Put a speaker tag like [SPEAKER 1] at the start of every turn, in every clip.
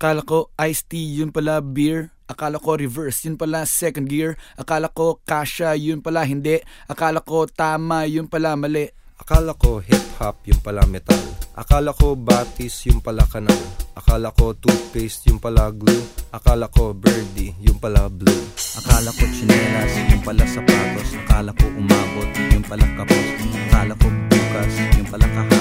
[SPEAKER 1] Akala ko iced tea, yun pala beer. Akala ko reverse, yun pala second gear. Akala ko kasha, yun pala hindi. Akala ko tama, yun pala mali.
[SPEAKER 2] Akala ko hip-hop, yung pala metal Akala ko batis, yung pala kanal Akala ko toothpaste, yung pala glue Akala ko birdie, yung pala blue
[SPEAKER 3] Akala ko chinelas, yung pala sapatos Akala ko umabot, yung pala kapos Akala ko bukas, yung pala kahapon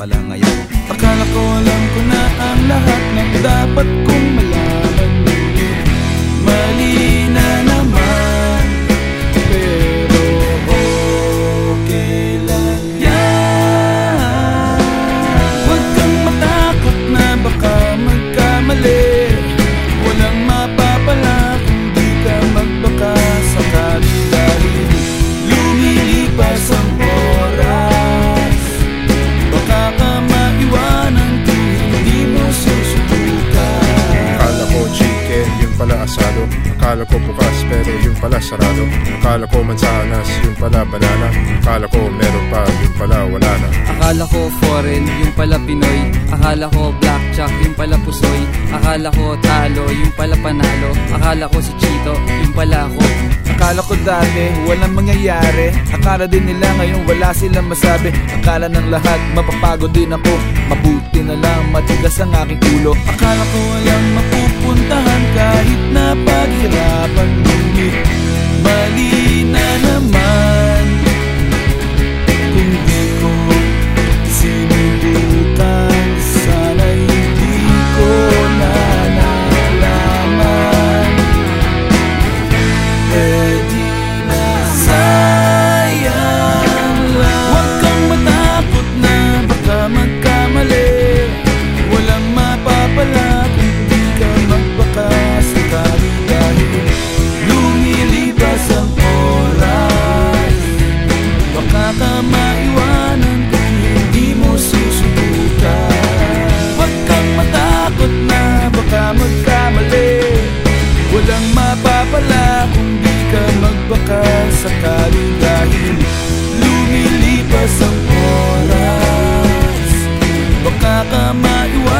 [SPEAKER 3] pala ngayon.
[SPEAKER 1] Akala ko alam ko na ang lahat ng dapat kong malaman
[SPEAKER 4] Akala ko bukas, pero yun pala sarado. Akala ko mansanas, yun pala banana. Akala ko meron pa, yun pala wala na.
[SPEAKER 5] Akala ko foreign, yung pala Pinoy. Akala ko blackjack, yung pala pusoy. Akala ko talo, yung pala panalo. Akala ko si Chito, yung pala ako.
[SPEAKER 1] Akala ko dati walang mangyayari. Akala din nila ngayon wala silang masabi. Akala ng lahat mapapagod din ako. Mabuti na lang matigas ang aking ulo. Akala ko walang magkamali Walang mapapala kung di ka magbaka sakali Dahil lumilipas ang oras. Baka ka maiwanan